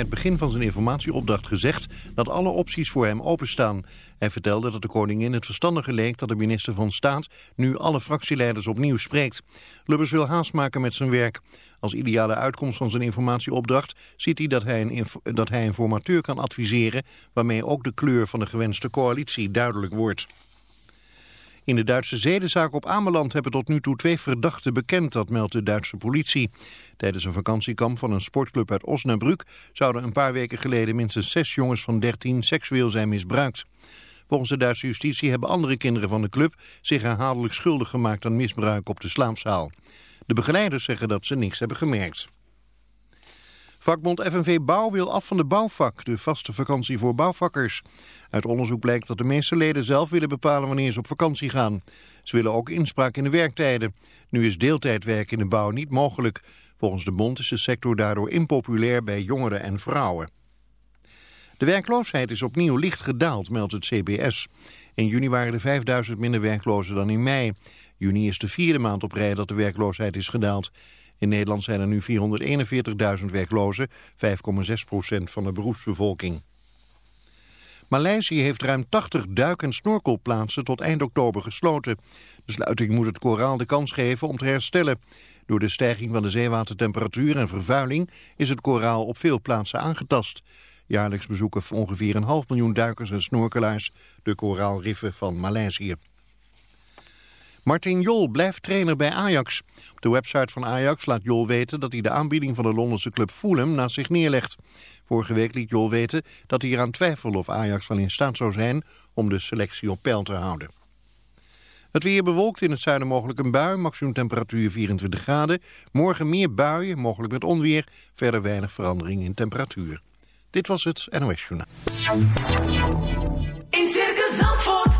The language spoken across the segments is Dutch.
het begin van zijn informatieopdracht gezegd dat alle opties voor hem openstaan. Hij vertelde dat de koningin het verstandige leek dat de minister van Staat nu alle fractieleiders opnieuw spreekt. Lubbers wil haast maken met zijn werk. Als ideale uitkomst van zijn informatieopdracht ziet hij dat hij een, dat hij een formateur kan adviseren waarmee ook de kleur van de gewenste coalitie duidelijk wordt. In de Duitse zedenzaak op Ameland hebben tot nu toe twee verdachten bekend, dat meldt de Duitse politie. Tijdens een vakantiekamp van een sportclub uit Osnabrück zouden een paar weken geleden minstens zes jongens van 13 seksueel zijn misbruikt. Volgens de Duitse justitie hebben andere kinderen van de club zich herhaaldelijk schuldig gemaakt aan misbruik op de slaapzaal. De begeleiders zeggen dat ze niks hebben gemerkt. Vakbond FNV Bouw wil af van de bouwvak, de vaste vakantie voor bouwvakkers. Uit onderzoek blijkt dat de meeste leden zelf willen bepalen wanneer ze op vakantie gaan. Ze willen ook inspraak in de werktijden. Nu is deeltijdwerk in de bouw niet mogelijk. Volgens de bond is de sector daardoor impopulair bij jongeren en vrouwen. De werkloosheid is opnieuw licht gedaald, meldt het CBS. In juni waren er 5000 minder werklozen dan in mei. Juni is de vierde maand op rij dat de werkloosheid is gedaald. In Nederland zijn er nu 441.000 werklozen, 5,6% van de beroepsbevolking. Maleisië heeft ruim 80 duik- en snorkelplaatsen tot eind oktober gesloten. De sluiting moet het koraal de kans geven om te herstellen. Door de stijging van de zeewatertemperatuur en vervuiling is het koraal op veel plaatsen aangetast. Jaarlijks bezoeken ongeveer een half miljoen duikers en snorkelaars de koraalriffen van Maleisië. Martin Jol blijft trainer bij Ajax. Op de website van Ajax laat Jol weten dat hij de aanbieding van de Londense club Fulham naast zich neerlegt. Vorige week liet Jol weten dat hij eraan twijfelde of Ajax wel in staat zou zijn om de selectie op peil te houden. Het weer bewolkt in het zuiden mogelijk een bui, maximum temperatuur 24 graden. Morgen meer buien, mogelijk met onweer, verder weinig verandering in temperatuur. Dit was het NOS Journaal. In Circus Zandvoort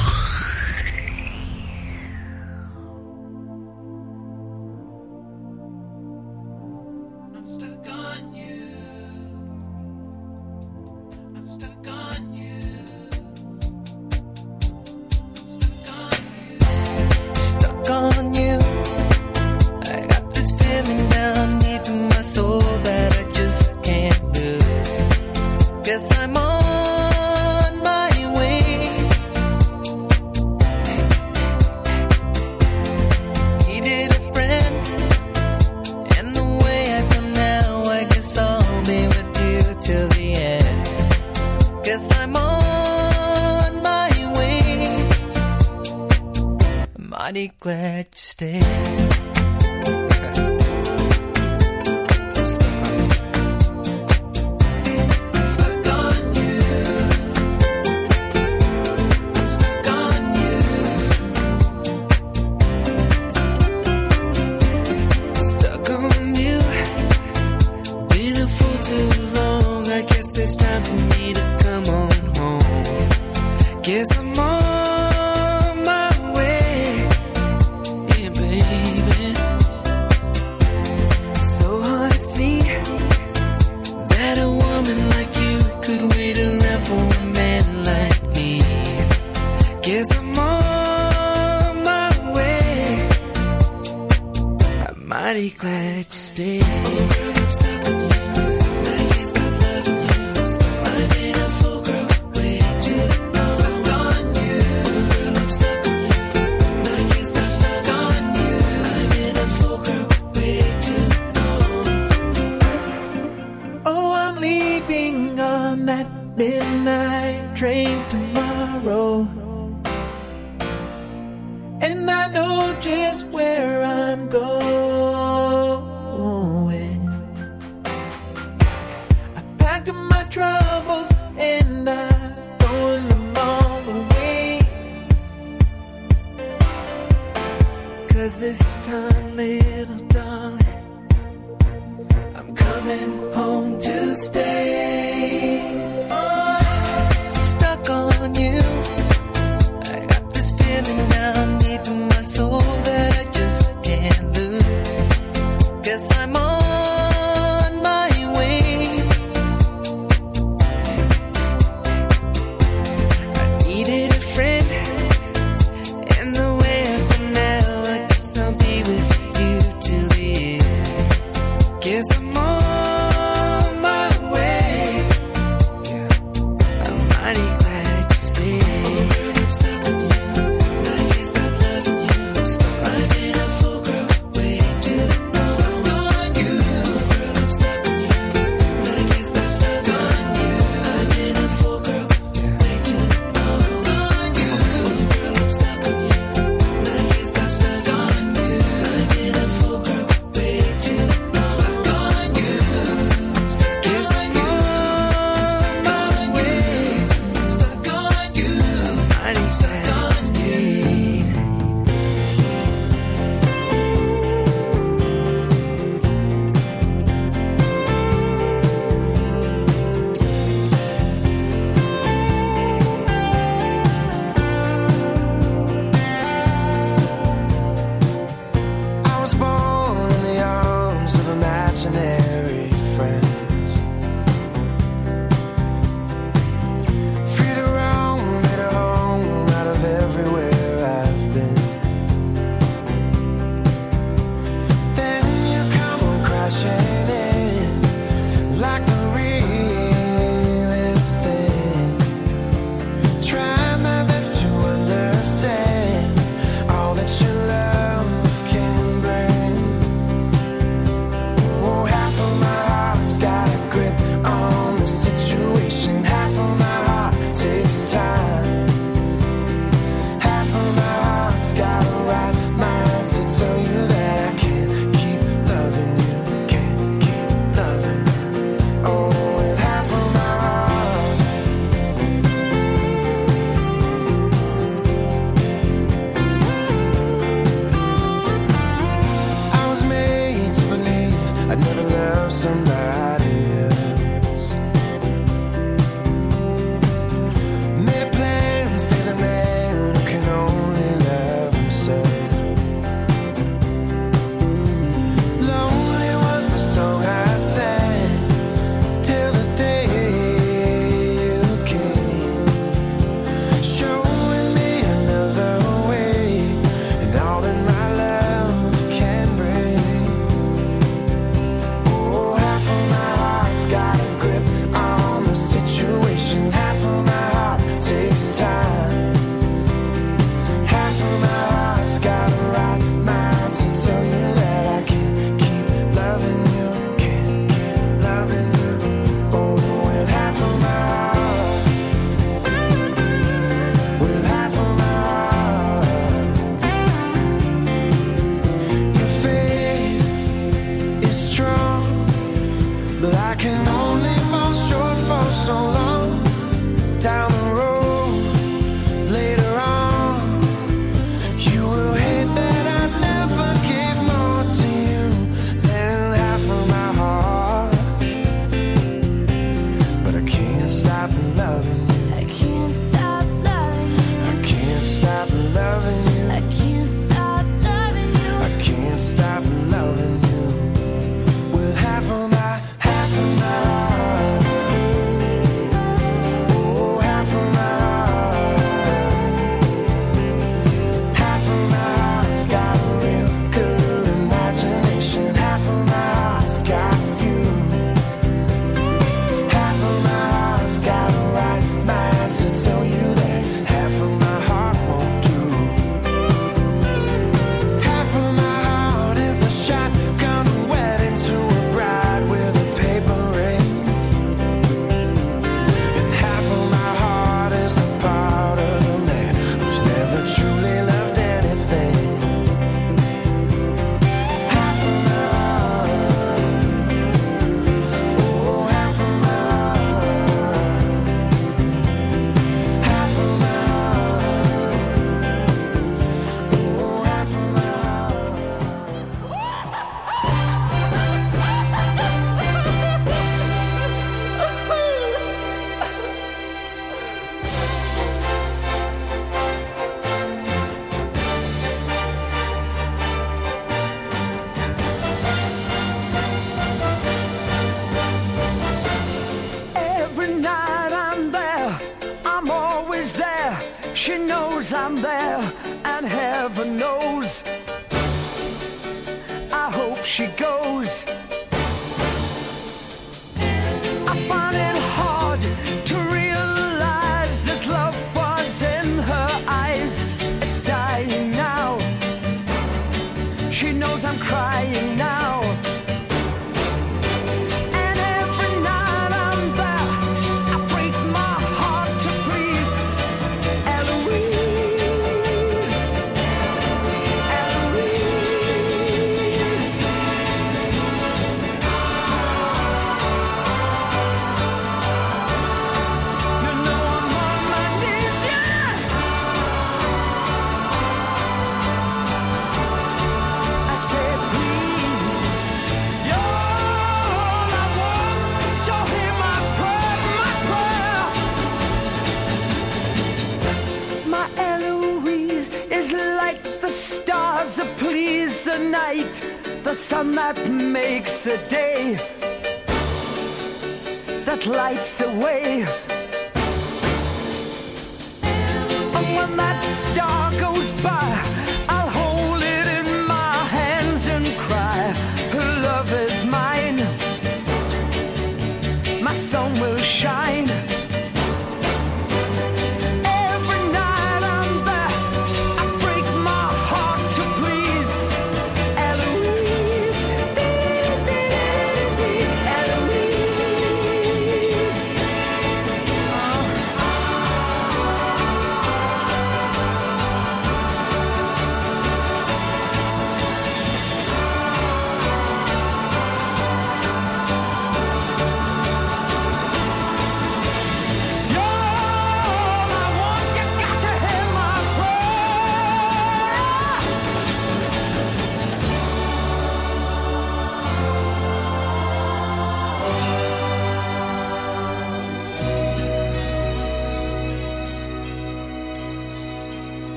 My sun will shine.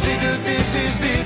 Stick this is this.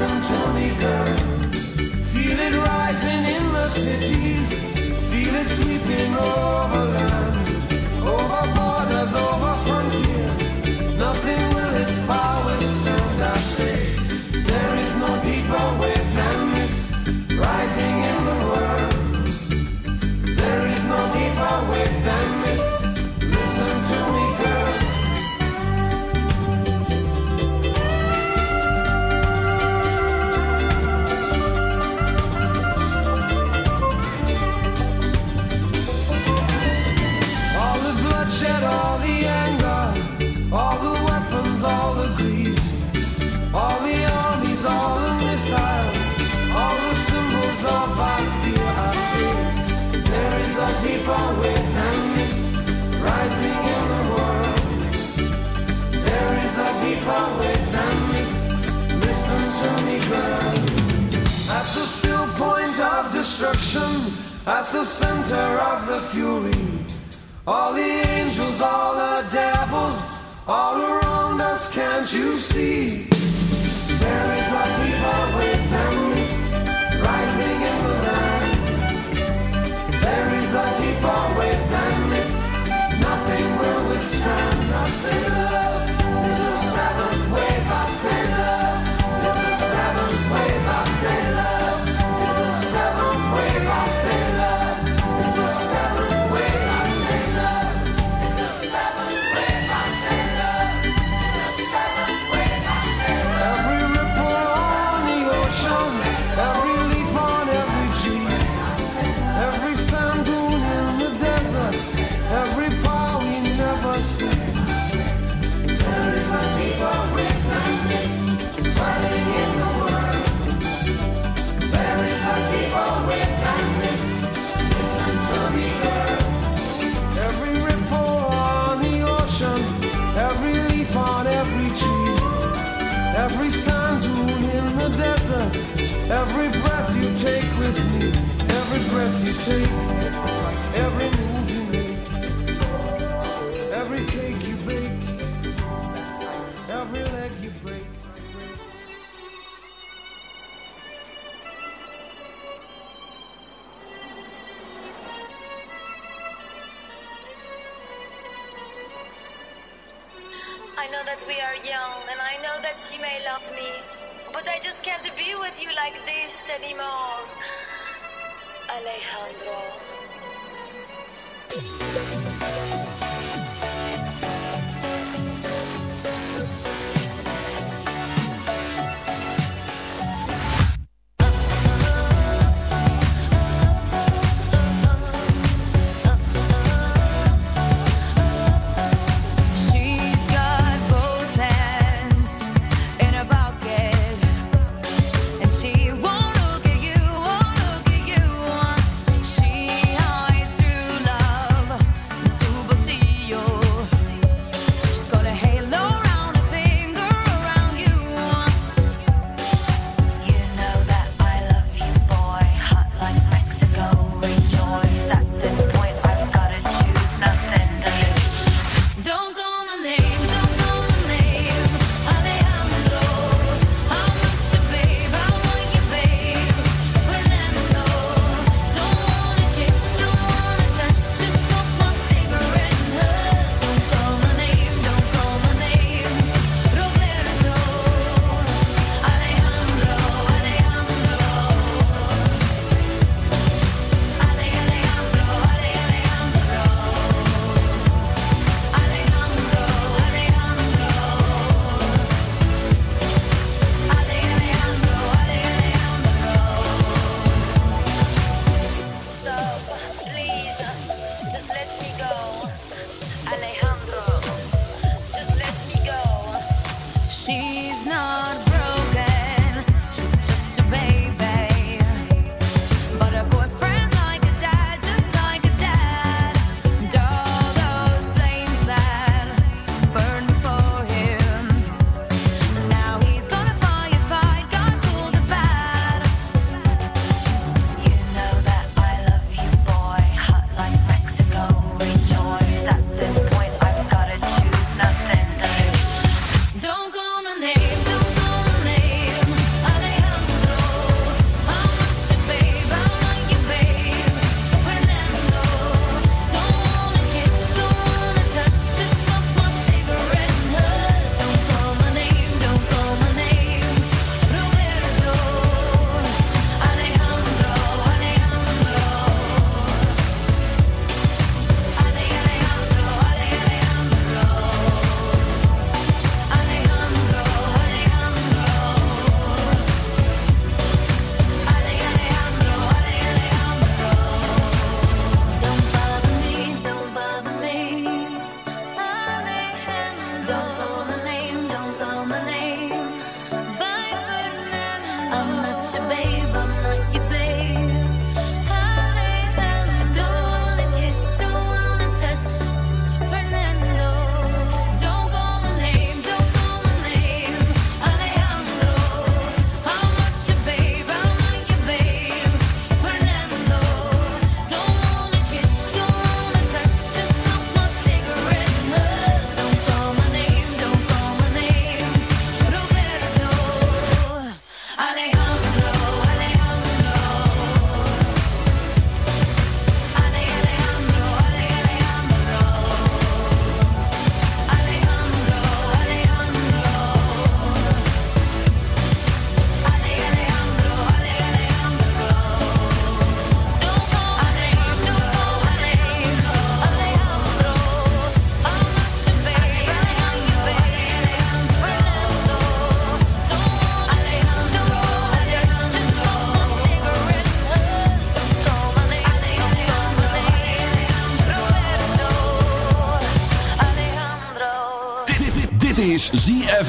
listen to me, girl. Feel it rising in the cities, feel it sweeping over. at the center of the fury. All the angels, all the devils, all around us, can't you see? There is a deeper way than this, rising in the land. There is a deeper way than this, nothing will withstand. I say love is the seventh wave, I say love.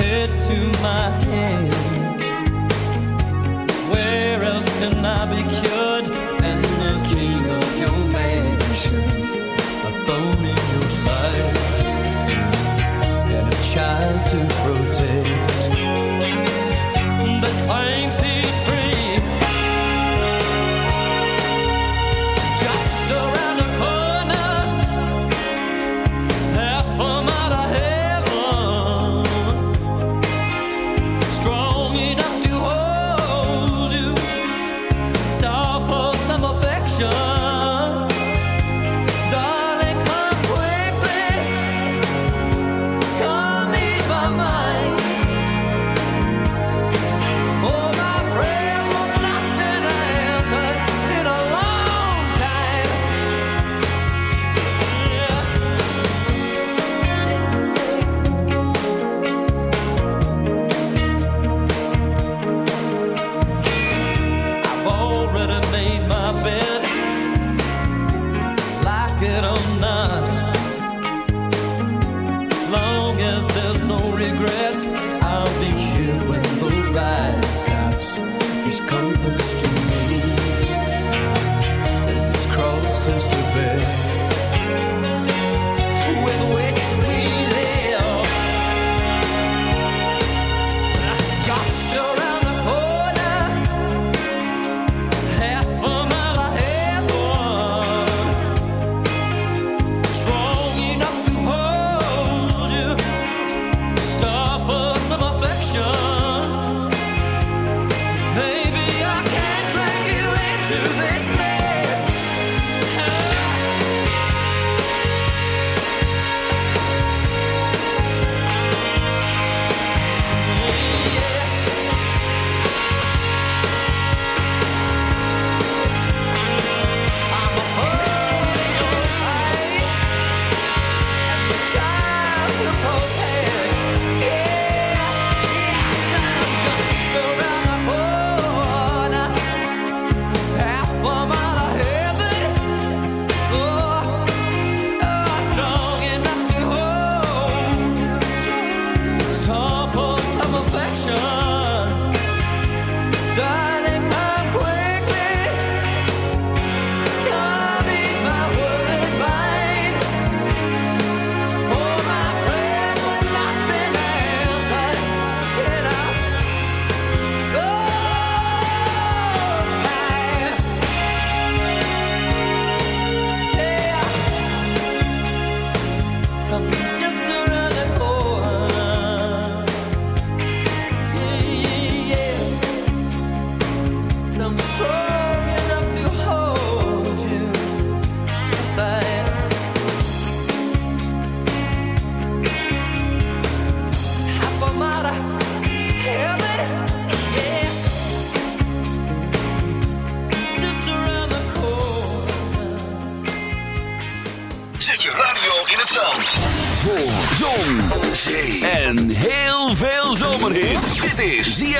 head to my hands. Where else can I be cured?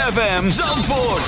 ZFM Zandvoort.